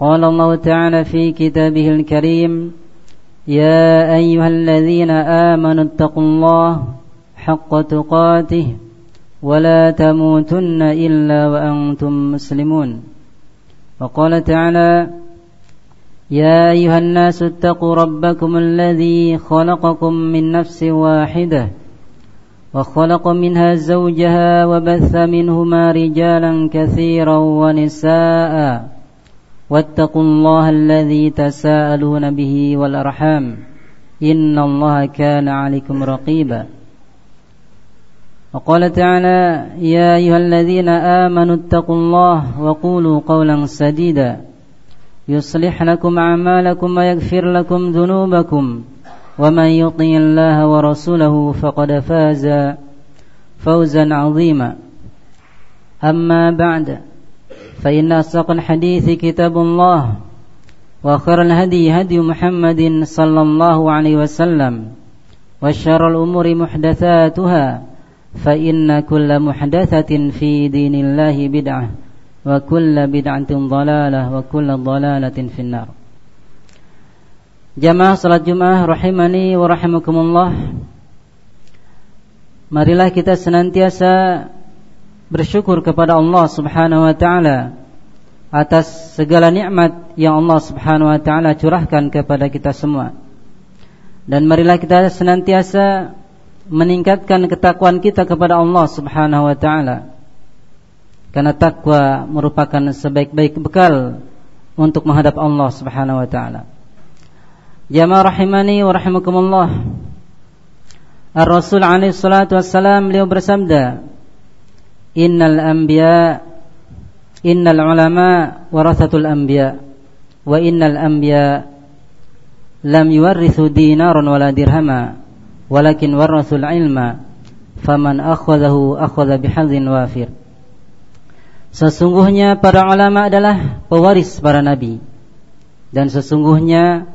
قال الله تعالى في كتابه الكريم يا أيها الذين آمنوا اتقوا الله حق تقاته ولا تموتن إلا وأنتم مسلمون. وقال تعالى يا أيها الناس اتقوا ربكم الذي خلقكم من نفس واحدة وخلق منها زوجها وبث منهما رجالا كثيرا ونساء واتقوا الله الذي تساءلون به والأرحام. إن الله كان عليكم رقيبا. وقال تعالى يا أيها الذين آمنوا اتقوا الله وقولوا قولا سديدا. يصلح لكم أعمالكم ويغفر لكم ذنوبكم. ومن يطع الله ورسوله فقد فاز فوزا عظيما. أما بعد فإن أصدق الحديث كتاب الله وخير الهدي هدي محمد صلى الله عليه وسلم وشر الأمور محدثاتها فإن كل محدثة في دين الله بدعة وكل بدعة ضلالة وكل ضلالة في النار Jamaah salat Jumat rahimani wa rahimakumullah Marilah kita senantiasa bersyukur kepada Allah Subhanahu wa taala atas segala nikmat yang Allah Subhanahu wa taala curahkan kepada kita semua. Dan marilah kita senantiasa meningkatkan ketakwaan kita kepada Allah Subhanahu wa taala. Karena takwa merupakan sebaik-baik bekal untuk menghadap Allah Subhanahu wa taala. Jamaah rahimani wa rahimakumullah. Ar-Rasul alaihi salatu wassalam beliau bersabda, "Innal anbiya innal ulama warathatul anbiya. Wa innal anbiya lam yuwarrithu dinaran wala dirhama walakin warathul ilma. Faman akhadahu akhadha bihadzin wafir." Sesungguhnya para ulama adalah pewaris para nabi. Dan sesungguhnya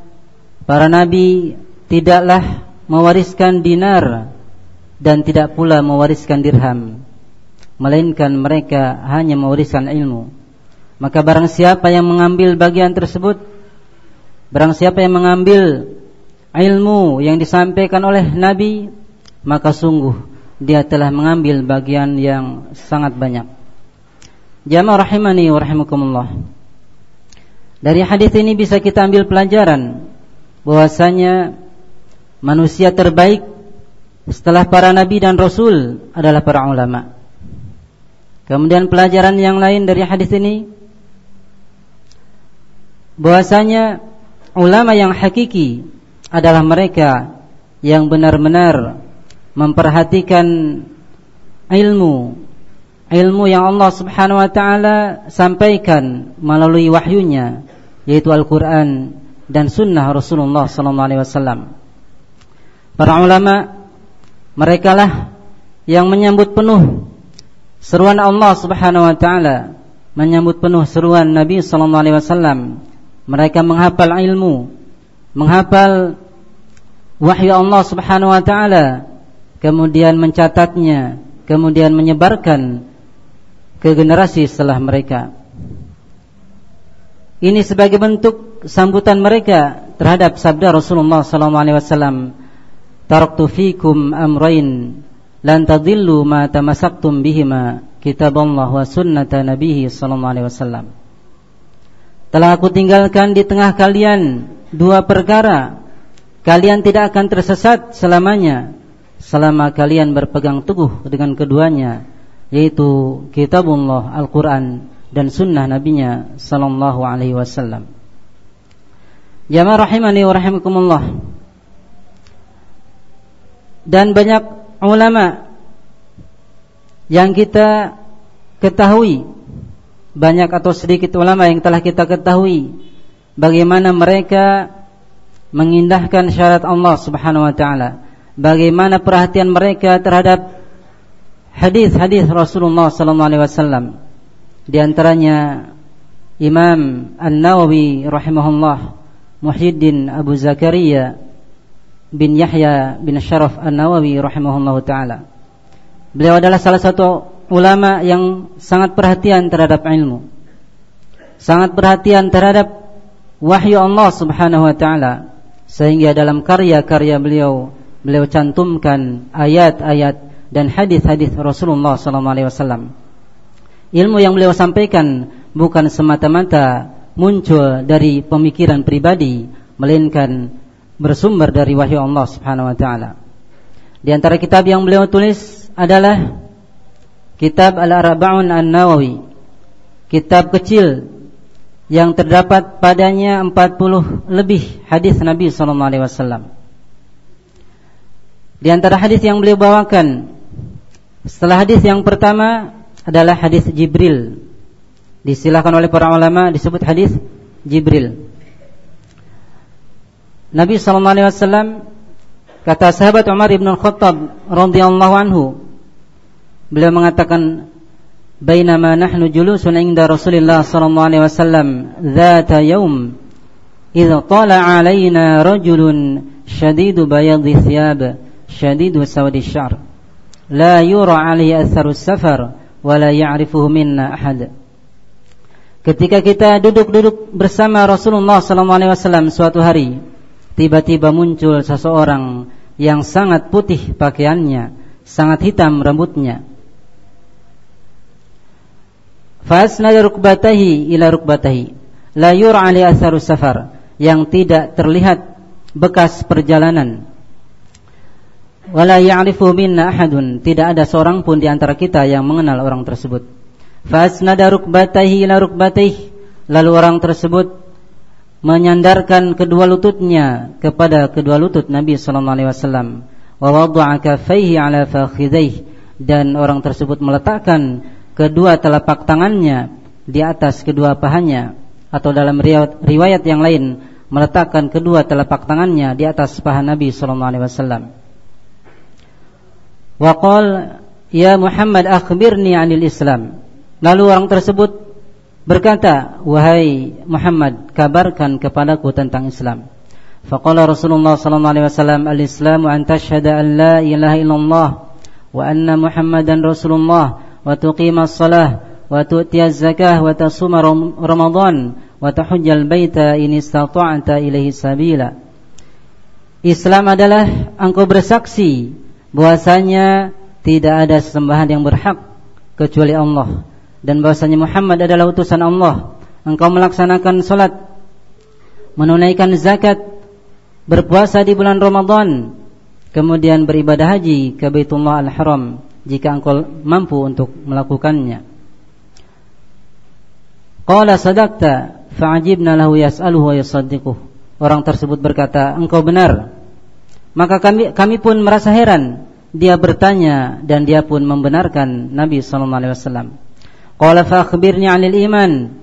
para nabi tidaklah mewariskan dinar dan tidak pula mewariskan dirham melainkan mereka hanya mewariskan ilmu maka barang siapa yang mengambil bagian tersebut barang siapa yang mengambil ilmu yang disampaikan oleh nabi maka sungguh dia telah mengambil bagian yang sangat banyak Jamaah rahimani wa rahimakumullah. Dari hadis ini bisa kita ambil pelajaran bahwasanya manusia terbaik setelah para nabi dan rasul adalah para ulama. Kemudian pelajaran yang lain dari hadis ini bahwasanya ulama yang hakiki adalah mereka yang benar-benar memperhatikan ilmu ilmu yang Allah Subhanahu wa taala sampaikan melalui wahyunya yaitu Al-Qur'an dan sunnah Rasulullah sallallahu alaihi wasallam. Para ulama mereka lah yang menyambut penuh seruan Allah Subhanahu wa taala, menyambut penuh seruan Nabi sallallahu alaihi wasallam. Mereka menghafal ilmu, menghafal wahyu Allah Subhanahu wa taala, kemudian mencatatnya, kemudian menyebarkan ke generasi setelah mereka. Ini sebagai bentuk sambutan mereka terhadap sabda Rasulullah SAW. Taraktu fikum amrain lan tadillu ma tamassaktum bihima kitab Allah wa sunnata nabihi sallallahu alaihi wasallam. Telah aku tinggalkan di tengah kalian dua perkara. Kalian tidak akan tersesat selamanya selama kalian berpegang teguh dengan keduanya yaitu kitabullah Al-Qur'an dan sunnah nabinya sallallahu alaihi wasallam. Jamaah rahimani wa rahimakumullah. Dan banyak ulama yang kita ketahui banyak atau sedikit ulama yang telah kita ketahui bagaimana mereka mengindahkan syarat Allah Subhanahu wa taala. Bagaimana perhatian mereka terhadap hadis-hadis Rasulullah sallallahu alaihi wasallam. Di antaranya Imam An-Nawawi rahimahullah Muhyiddin Abu Zakaria bin Yahya bin Syaraf An-Nawawi rahimahullah taala. Beliau adalah salah satu ulama yang sangat perhatian terhadap ilmu. Sangat perhatian terhadap wahyu Allah Subhanahu wa taala sehingga dalam karya-karya beliau beliau cantumkan ayat-ayat dan hadis-hadis Rasulullah sallallahu alaihi wasallam. Ilmu yang beliau sampaikan bukan semata-mata muncul dari pemikiran pribadi melainkan bersumber dari wahyu Allah Subhanahu wa taala. Di antara kitab yang beliau tulis adalah kitab Al-Arba'un An-Nawawi. Kitab kecil yang terdapat padanya 40 lebih hadis Nabi sallallahu alaihi wasallam. Di antara hadis yang beliau bawakan setelah hadis yang pertama adalah hadis Jibril. Disilakan oleh para ulama disebut hadis Jibril. Nabi sallallahu alaihi wasallam kata sahabat Umar bin Khattab radhiyallahu anhu beliau mengatakan bainama nahnu julusun inda Rasulillah sallallahu alaihi wasallam dzata yaum idza tala alaina rajulun shadidu bayadhi thiyab shadidu sawadi syar. La yura alaihi atharu safar wa la ya'rifuhu minna ahad. Ketika kita duduk-duduk bersama Rasulullah sallallahu alaihi wasallam suatu hari tiba-tiba muncul seseorang yang sangat putih pakaiannya, sangat hitam rambutnya. Fasnada rukbatahi ila rukbatahi la yura ali atharu safar yang tidak terlihat bekas perjalanan. Wala ya'rifu minna ahadun, tidak ada seorang pun di antara kita yang mengenal orang tersebut. Fasnada rukbatahi ila rukbatahi lalu orang tersebut menyandarkan kedua lututnya kepada kedua lutut Nabi sallallahu alaihi wasallam wa wada'a ala fakhidhaihi dan orang tersebut meletakkan kedua telapak tangannya di atas kedua pahanya atau dalam riwayat, yang lain meletakkan kedua telapak tangannya di atas paha Nabi sallallahu alaihi wasallam. Wa ya Muhammad akhbirni 'anil Islam. Lalu orang tersebut berkata, "Wahai Muhammad, kabarkan kepadaku tentang Islam." Faqala Rasulullah sallallahu alaihi wasallam, "Al-Islamu an tashhada an la ilaha illallah wa anna Muhammadan Rasulullah wa tuqima as-salah wa tu'ti az-zakah wa tasuma Ramadan wa tahujjal baita in istata'ta ilaihi sabila." Islam adalah engkau bersaksi bahwasanya tidak ada sesembahan yang berhak kecuali Allah dan bahwasanya Muhammad adalah utusan Allah. Engkau melaksanakan salat, menunaikan zakat, berpuasa di bulan Ramadan, kemudian beribadah haji ke Baitullah Al-Haram jika engkau mampu untuk melakukannya. Qala sadaqta fa'ajibna lahu yas'aluhu wa. Orang tersebut berkata, "Engkau benar." Maka kami kami pun merasa heran. Dia bertanya dan dia pun membenarkan Nabi sallallahu alaihi wasallam. Qala fa 'anil iman.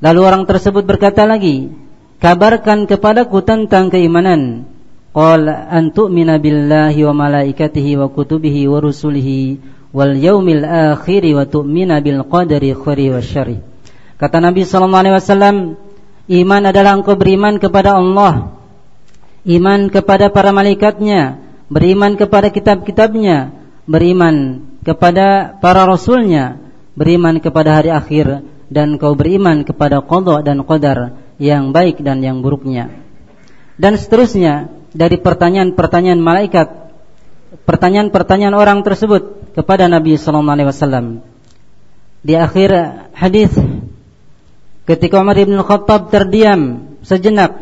Lalu orang tersebut berkata lagi, "Kabarkan kepadaku tentang keimanan." Qala an tu'mina billahi wa malaikatihi wa kutubihi wa rusulihi wal yaumil akhir wa tu'mina bil qadari khairi wa syarri. Kata Nabi sallallahu alaihi wasallam, iman adalah engkau beriman kepada Allah, iman kepada para malaikatnya, beriman kepada kitab-kitabnya, beriman kepada para rasulnya, beriman kepada hari akhir dan kau beriman kepada qada dan qadar yang baik dan yang buruknya. Dan seterusnya dari pertanyaan-pertanyaan malaikat, pertanyaan-pertanyaan orang tersebut kepada Nabi sallallahu alaihi wasallam. Di akhir hadis ketika Umar bin Khattab terdiam sejenak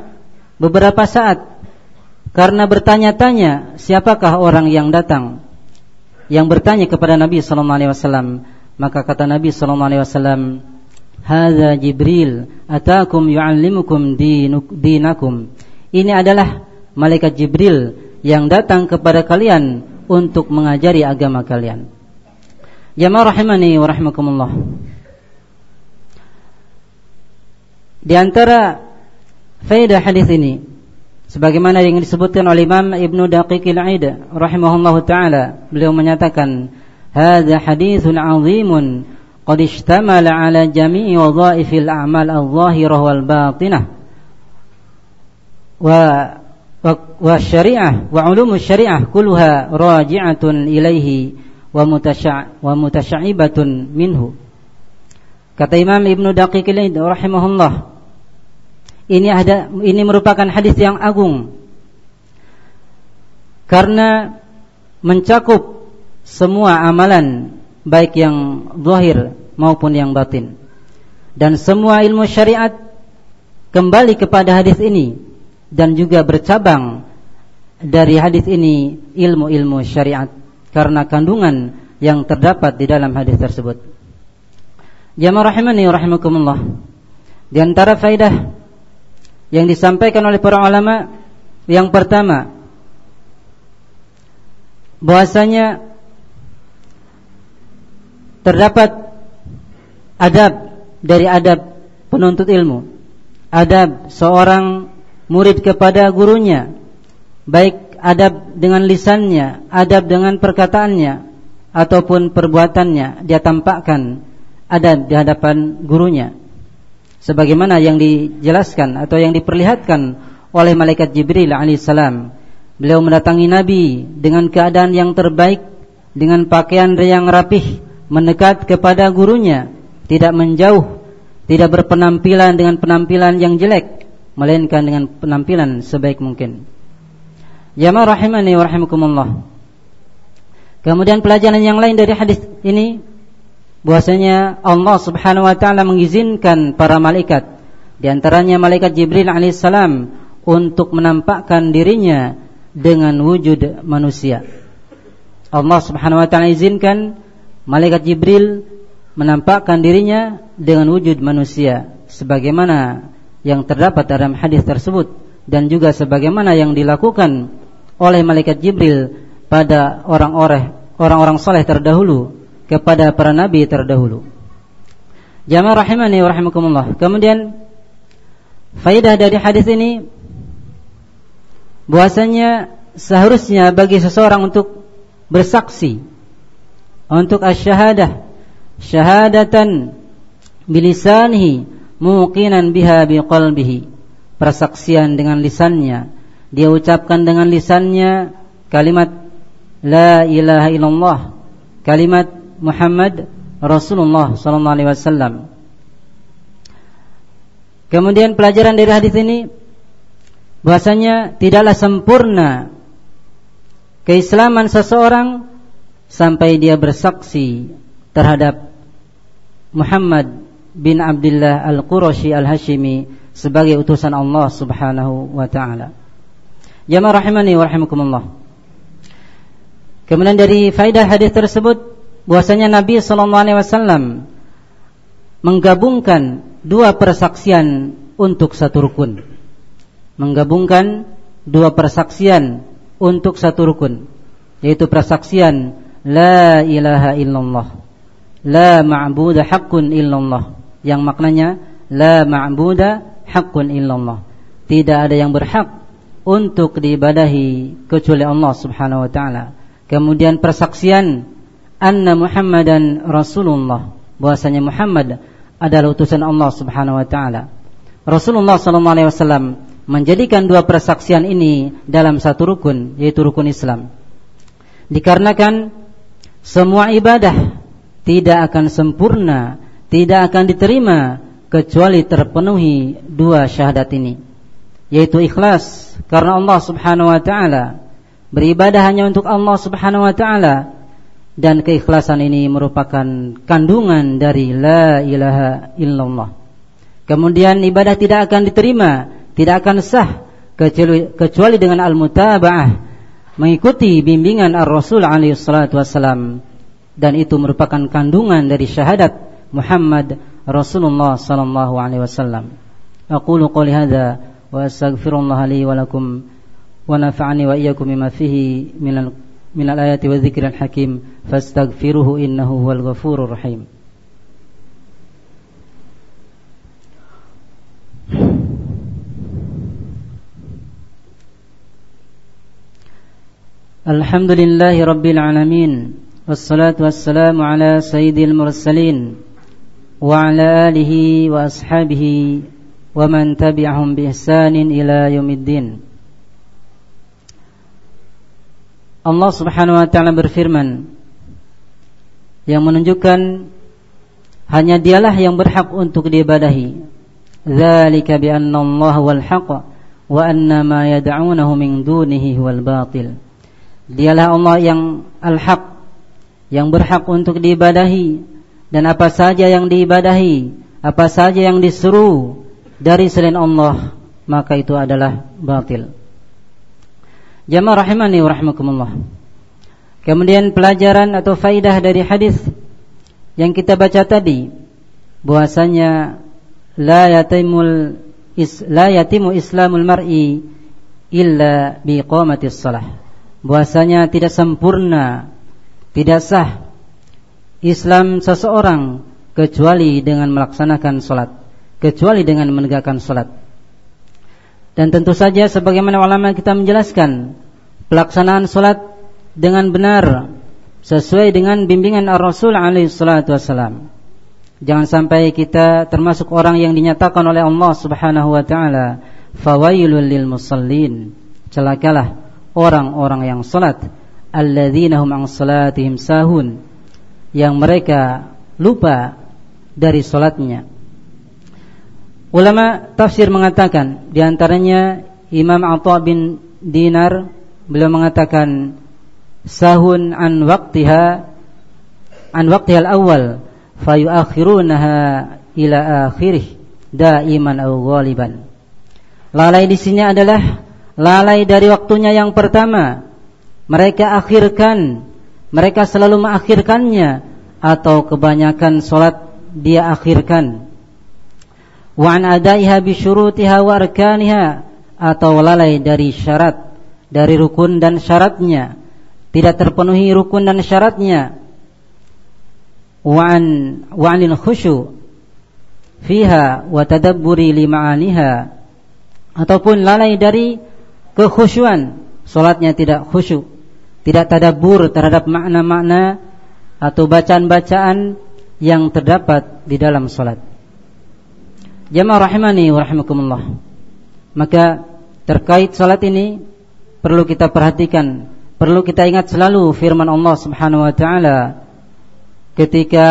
beberapa saat karena bertanya-tanya siapakah orang yang datang yang bertanya kepada Nabi sallallahu alaihi wasallam maka kata Nabi sallallahu alaihi wasallam, "Hadza Jibril atakum yu'allimukum dinakum." Ini adalah malaikat Jibril yang datang kepada kalian untuk mengajari agama kalian. Jamaah rahimani wa rahimakumullah. Di antara faedah hadis ini sebagaimana yang disebutkan oleh Imam Ibnu Daqiqil Aid rahimahullahu taala beliau menyatakan 'ala jami'i wadha'ifil a'mal adh-dhahirah wal batinah wa wa syariah wa ulum syariah kulluha raji'atun ilaihi wa mutasya' wa mutasya'ibatun minhu. Kata Imam Ibnu Daqiqil Aid rahimahullah ini ada ini merupakan hadis yang agung. Karena mencakup semua amalan baik yang zahir maupun yang batin dan semua ilmu syariat kembali kepada hadis ini dan juga bercabang dari hadis ini ilmu-ilmu syariat karena kandungan yang terdapat di dalam hadis tersebut. Jamaah rahimani rahimakumullah. Di antara faidah yang disampaikan oleh para ulama yang pertama bahwasanya terdapat adab dari adab penuntut ilmu adab seorang murid kepada gurunya baik adab dengan lisannya adab dengan perkataannya ataupun perbuatannya dia tampakkan adab di hadapan gurunya sebagaimana yang dijelaskan atau yang diperlihatkan oleh malaikat Jibril alaihissalam. Beliau mendatangi Nabi dengan keadaan yang terbaik, dengan pakaian yang rapih, mendekat kepada gurunya, tidak menjauh, tidak berpenampilan dengan penampilan yang jelek, melainkan dengan penampilan sebaik mungkin. Jamaah rahimani wa rahimakumullah. Kemudian pelajaran yang lain dari hadis ini bahwasanya Allah Subhanahu wa taala mengizinkan para malaikat di antaranya malaikat Jibril alaihissalam untuk menampakkan dirinya dengan wujud manusia. Allah Subhanahu wa taala izinkan malaikat Jibril menampakkan dirinya dengan wujud manusia sebagaimana yang terdapat dalam hadis tersebut dan juga sebagaimana yang dilakukan oleh malaikat Jibril pada orang-orang orang-orang soleh terdahulu kepada para nabi terdahulu. Jamaah rahimani wa rahimakumullah. Kemudian faidah dari hadis ini bahwasanya seharusnya bagi seseorang untuk bersaksi untuk asyahadah syahadatan bilisanihi muqinan biha biqalbihi. Persaksian dengan lisannya. Dia ucapkan dengan lisannya kalimat la ilaha illallah. Kalimat Muhammad Rasulullah sallallahu alaihi wasallam. Kemudian pelajaran dari hadis ini bahwasanya tidaklah sempurna keislaman seseorang sampai dia bersaksi terhadap Muhammad bin Abdullah Al-Qurashi Al-Hashimi sebagai utusan Allah Subhanahu wa taala. Jamaah rahimani wa rahimakumullah. Kemudian dari faidah hadis tersebut bahwasanya Nabi Shallallahu Alaihi Wasallam menggabungkan dua persaksian untuk satu rukun, menggabungkan dua persaksian untuk satu rukun, yaitu persaksian La ilaha illallah, La ma'budu haqqun illallah, yang maknanya La ma'budu haqqun illallah. Tidak ada yang berhak untuk diibadahi kecuali Allah Subhanahu wa taala. Kemudian persaksian anna Muhammadan Rasulullah bahwasanya Muhammad adalah utusan Allah Subhanahu wa taala. Rasulullah sallallahu alaihi wasallam menjadikan dua persaksian ini dalam satu rukun yaitu rukun Islam. Dikarenakan semua ibadah tidak akan sempurna, tidak akan diterima kecuali terpenuhi dua syahadat ini yaitu ikhlas karena Allah Subhanahu wa taala beribadah hanya untuk Allah Subhanahu wa taala dan keikhlasan ini merupakan kandungan dari la ilaha illallah. Kemudian ibadah tidak akan diterima, tidak akan sah kecuali, dengan al-mutaba'ah, mengikuti bimbingan Ar-Rasul alaihi salatu dan itu merupakan kandungan dari syahadat Muhammad Rasulullah sallallahu alaihi wasallam. Aqulu qouli hadza wa astaghfirullah li wa lakum wa nafa'ani wa iyyakum bima fihi minal minal ayati wa dzikril hakim fastaghfiruhu innahu huwal ghafurur rahim. الحمد لله رب العالمين والصلاة والسلام على سيد المرسلين وعلى آله وأصحابه ومن تبعهم بإحسان إلى يوم الدين Allah Subhanahu wa taala berfirman yang menunjukkan hanya dialah yang berhak untuk diibadahi. Dzalika bi anna Allah wal haqq wa anna ma yad'unahu min dunihi wal batil. Dialah Allah yang al-haq yang berhak untuk diibadahi dan apa saja yang diibadahi, apa saja yang disuruh dari selain Allah, maka itu adalah batil. Jamaah rahimani wa rahimakumullah. Kemudian pelajaran atau faidah dari hadis yang kita baca tadi bahwasanya la yatimul is, la yatimu islamul mar'i illa biqamatis salah bahwasanya tidak sempurna, tidak sah Islam seseorang kecuali dengan melaksanakan sholat, kecuali dengan menegakkan sholat. Dan tentu saja sebagaimana ulama kita menjelaskan pelaksanaan sholat dengan benar sesuai dengan bimbingan Ar-Rasul alaihi salatu wasalam. Jangan sampai kita termasuk orang yang dinyatakan oleh Allah Subhanahu wa taala fawailul lil musallin. Celakalah orang-orang yang salat. Alladzina hum an salatihim sahun. Yang mereka lupa dari salatnya. Ulama tafsir mengatakan di antaranya Imam Atha bin Dinar beliau mengatakan sahun an waqtiha an waqtiha al-awwal fayuakhirunaha ila akhirih daiman aw ghaliban. Lalai di sini adalah lalai dari waktunya yang pertama. Mereka akhirkan. Mereka selalu mengakhirkannya. Atau kebanyakan solat dia akhirkan. Wa an adaiha bi syurutiha wa arkaniha. Atau lalai dari syarat. Dari rukun dan syaratnya. Tidak terpenuhi rukun dan syaratnya. Wa an wa anil khusyu. Fiha wa tadabburi ataupun lalai dari kekhusyuan, solatnya tidak khusyuk, tidak tadabur terhadap makna-makna atau bacaan-bacaan yang terdapat di dalam solat. Jamaah rahimani wa rahimakumullah. Maka terkait salat ini perlu kita perhatikan, perlu kita ingat selalu firman Allah Subhanahu wa taala ketika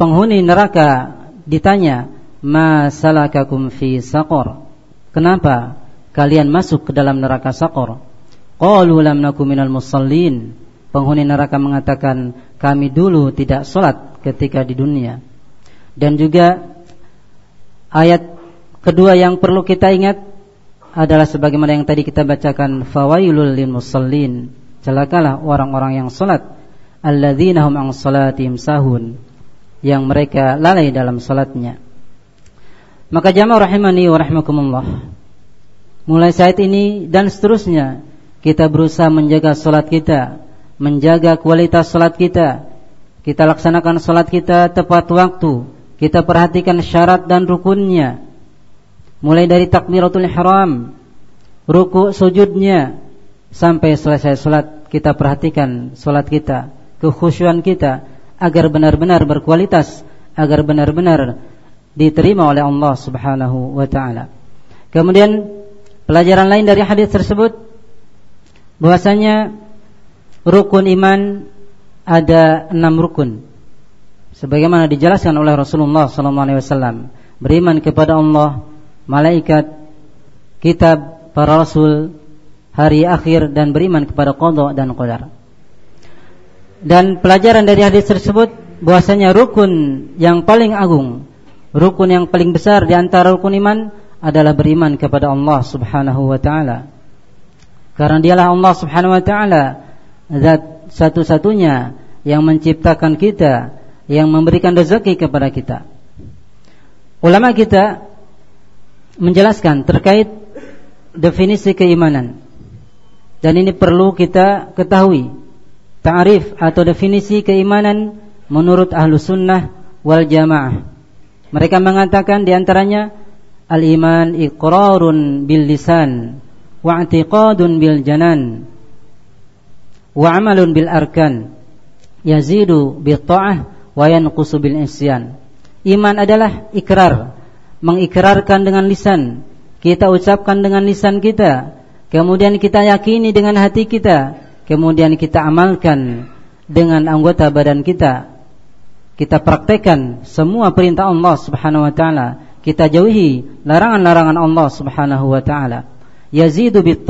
penghuni neraka ditanya, "Ma salakakum fi saqar?" Kenapa kalian masuk ke dalam neraka Saqar. Qalu lam minal musallin. Penghuni neraka mengatakan, kami dulu tidak sholat ketika di dunia. Dan juga ayat kedua yang perlu kita ingat adalah sebagaimana yang tadi kita bacakan, fawailul lil musallin. Celakalah orang-orang yang sholat alladzina hum an salatihim sahun yang mereka lalai dalam salatnya. Maka jamaah rahimani wa rahimakumullah mulai saat ini dan seterusnya kita berusaha menjaga solat kita, menjaga kualitas solat kita. Kita laksanakan solat kita tepat waktu. Kita perhatikan syarat dan rukunnya. Mulai dari takbiratul ihram, ruku sujudnya, sampai selesai solat kita perhatikan solat kita, kekhusyuan kita, agar benar-benar berkualitas, agar benar-benar diterima oleh Allah Subhanahu wa taala. Kemudian Pelajaran lain dari hadis tersebut bahwasanya rukun iman ada enam rukun. Sebagaimana dijelaskan oleh Rasulullah SAW, beriman kepada Allah, malaikat, kitab, para rasul, hari akhir dan beriman kepada qada dan qadar. Dan pelajaran dari hadis tersebut bahwasanya rukun yang paling agung, rukun yang paling besar di antara rukun iman adalah beriman kepada Allah Subhanahu wa taala. Karena dialah Allah Subhanahu wa taala zat satu-satunya yang menciptakan kita, yang memberikan rezeki kepada kita. Ulama kita menjelaskan terkait definisi keimanan. Dan ini perlu kita ketahui. Ta'rif atau definisi keimanan menurut ahlu sunnah wal jamaah. Mereka mengatakan di antaranya Al-iman iqrarun bil lisan wa i'tiqadun bil janan wa amalun bil arkan yazidu bil ta'ah wa yanqusu bil isyan. Iman adalah ikrar, mengikrarkan dengan lisan, kita ucapkan dengan lisan kita, kemudian kita yakini dengan hati kita, kemudian kita amalkan dengan anggota badan kita. Kita praktekkan semua perintah Allah Subhanahu wa taala, kita jauhi larangan-larangan Allah Subhanahu wa taala. Yazidu bit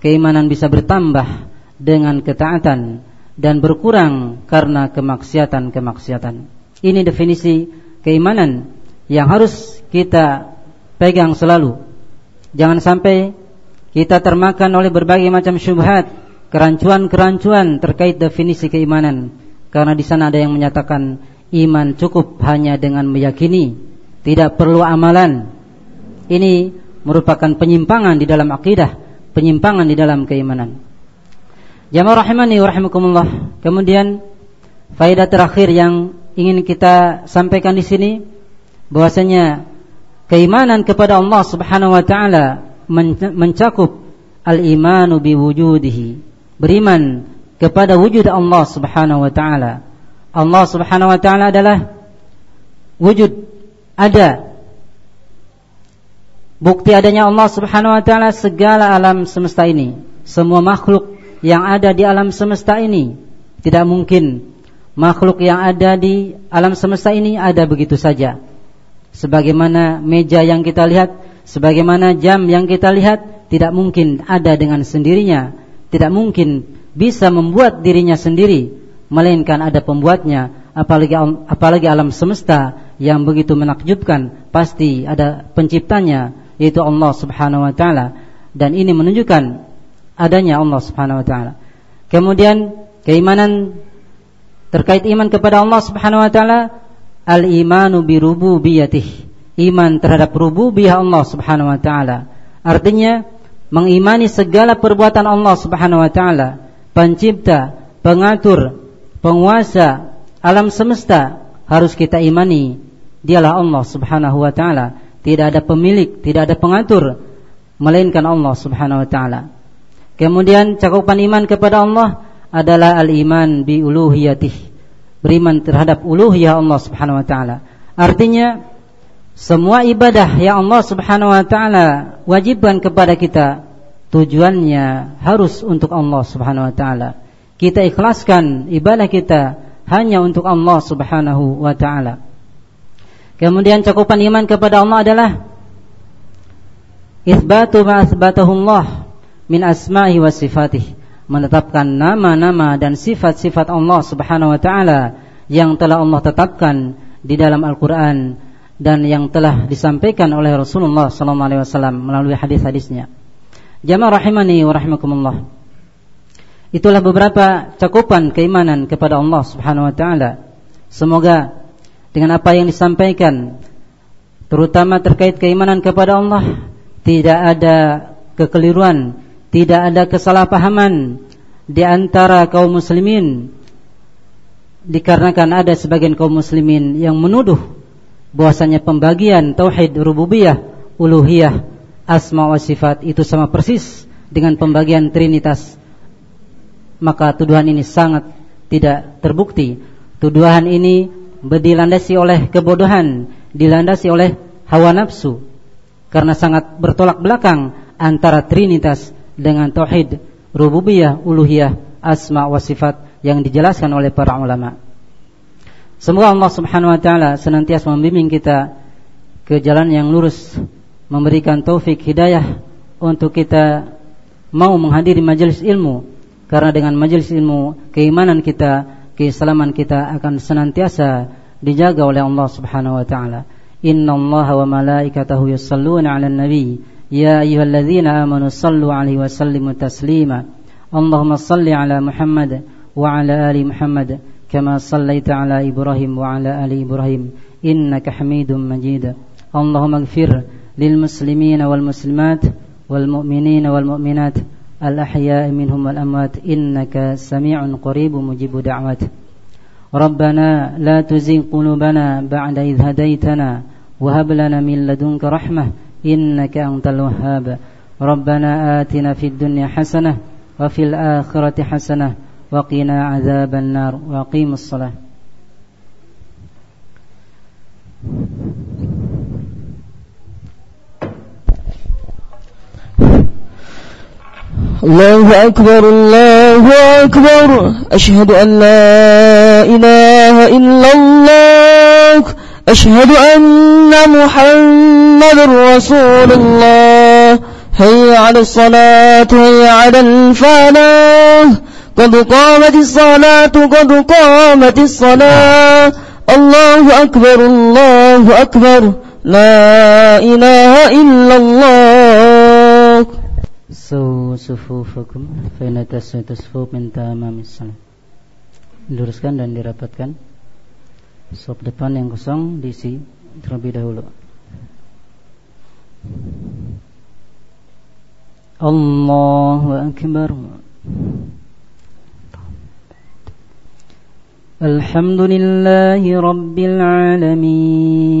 keimanan bisa bertambah dengan ketaatan dan berkurang karena kemaksiatan-kemaksiatan. Ini definisi keimanan yang harus kita pegang selalu. Jangan sampai kita termakan oleh berbagai macam syubhat, kerancuan-kerancuan terkait definisi keimanan. Karena di sana ada yang menyatakan iman cukup hanya dengan meyakini, tidak perlu amalan. Ini merupakan penyimpangan di dalam akidah, penyimpangan di dalam keimanan. Jamaah rahimani wa rahimakumullah. Kemudian faedah terakhir yang ingin kita sampaikan di sini bahwasanya keimanan kepada Allah Subhanahu wa taala mencakup al-imanu bi wujudihi. Beriman kepada wujud Allah Subhanahu wa taala. Allah Subhanahu wa taala adalah wujud ada Bukti adanya Allah Subhanahu wa taala segala alam semesta ini, semua makhluk yang ada di alam semesta ini. Tidak mungkin makhluk yang ada di alam semesta ini ada begitu saja. Sebagaimana meja yang kita lihat, sebagaimana jam yang kita lihat, tidak mungkin ada dengan sendirinya. Tidak mungkin bisa membuat dirinya sendiri, melainkan ada pembuatnya. Apalagi apalagi alam semesta yang begitu menakjubkan, pasti ada penciptanya, yaitu Allah Subhanahu wa taala. Dan ini menunjukkan adanya Allah Subhanahu wa taala. Kemudian keimanan terkait iman kepada Allah Subhanahu wa taala al-imanu bi rububiyatih. Iman terhadap rububiyah Allah Subhanahu wa taala. Artinya mengimani segala perbuatan Allah Subhanahu wa taala, pencipta, pengatur, penguasa alam semesta harus kita imani dialah Allah Subhanahu wa taala. Tidak ada pemilik, tidak ada pengatur melainkan Allah Subhanahu wa taala. Kemudian cakupan iman kepada Allah adalah al-iman bi uluhiyatih. Beriman terhadap uluhiyah Allah Subhanahu wa taala. Artinya semua ibadah yang Allah Subhanahu wa taala wajibkan kepada kita tujuannya harus untuk Allah Subhanahu wa taala. Kita ikhlaskan ibadah kita hanya untuk Allah Subhanahu wa taala. Kemudian cakupan iman kepada Allah adalah itsbatu ma Allah min asma'i wa sifatih menetapkan nama-nama dan sifat-sifat Allah Subhanahu wa taala yang telah Allah tetapkan di dalam Al-Qur'an dan yang telah disampaikan oleh Rasulullah sallallahu alaihi wasallam melalui hadis-hadisnya. Jamaah rahimani wa rahimakumullah. Itulah beberapa cakupan keimanan kepada Allah Subhanahu wa taala. Semoga dengan apa yang disampaikan terutama terkait keimanan kepada Allah tidak ada kekeliruan tidak ada kesalahpahaman di antara kaum muslimin dikarenakan ada sebagian kaum muslimin yang menuduh bahwasanya pembagian tauhid rububiyah, uluhiyah, asma wa sifat itu sama persis dengan pembagian trinitas. Maka tuduhan ini sangat tidak terbukti. Tuduhan ini dilandasi oleh kebodohan, dilandasi oleh hawa nafsu karena sangat bertolak belakang antara trinitas dengan tauhid rububiyah, uluhiyah, asma wa sifat yang dijelaskan oleh para ulama. Semoga Allah Subhanahu wa taala senantiasa membimbing kita ke jalan yang lurus, memberikan taufik hidayah untuk kita mau menghadiri majelis ilmu karena dengan majelis ilmu keimanan kita, keislaman kita akan senantiasa dijaga oleh Allah Subhanahu wa taala. Inna Allah wa malaikatahu yusalluna 'alan nabi ya ayyuhalladzina amanu sallu 'alaihi wa sallimu taslima. Allahumma salli 'ala Muhammad wa 'ala ali Muhammad kama sallaita 'ala Ibrahim wa 'ala ali Ibrahim innaka Hamidum Majid. Allahumma ighfir lil muslimina wal muslimat wal mu'minina wal mu'minat الأحياء منهم والأموات إنك سميع قريب مجيب دعوات. ربنا لا تزغ قلوبنا بعد إذ هديتنا وهب لنا من لدنك رحمة إنك أنت الوهاب. ربنا آتنا في الدنيا حسنة وفي الآخرة حسنة وقنا عذاب النار وأقيموا الصلاة. الله أكبر الله أكبر. أشهد أن لا إله إلا الله. أشهد أن محمد رسول الله. هيا على الصلاة هيا على الفلاح. قد قامت الصلاة قد قامت الصلاة. الله أكبر الله أكبر. لا إله إلا الله. Sawu sufufakum Fa'ina taswi tasfu minta mamisal Luruskan dan dirapatkan. Sop depan yang kosong diisi terlebih dahulu. Allahu Akbar. Alhamdulillahi Rabbil Alamin.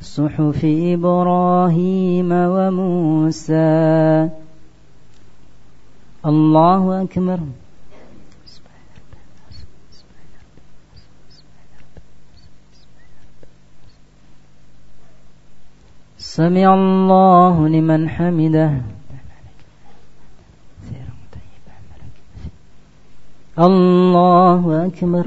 صحف إبراهيم وموسى. الله أكبر. سمع الله لمن حمده. الله أكبر.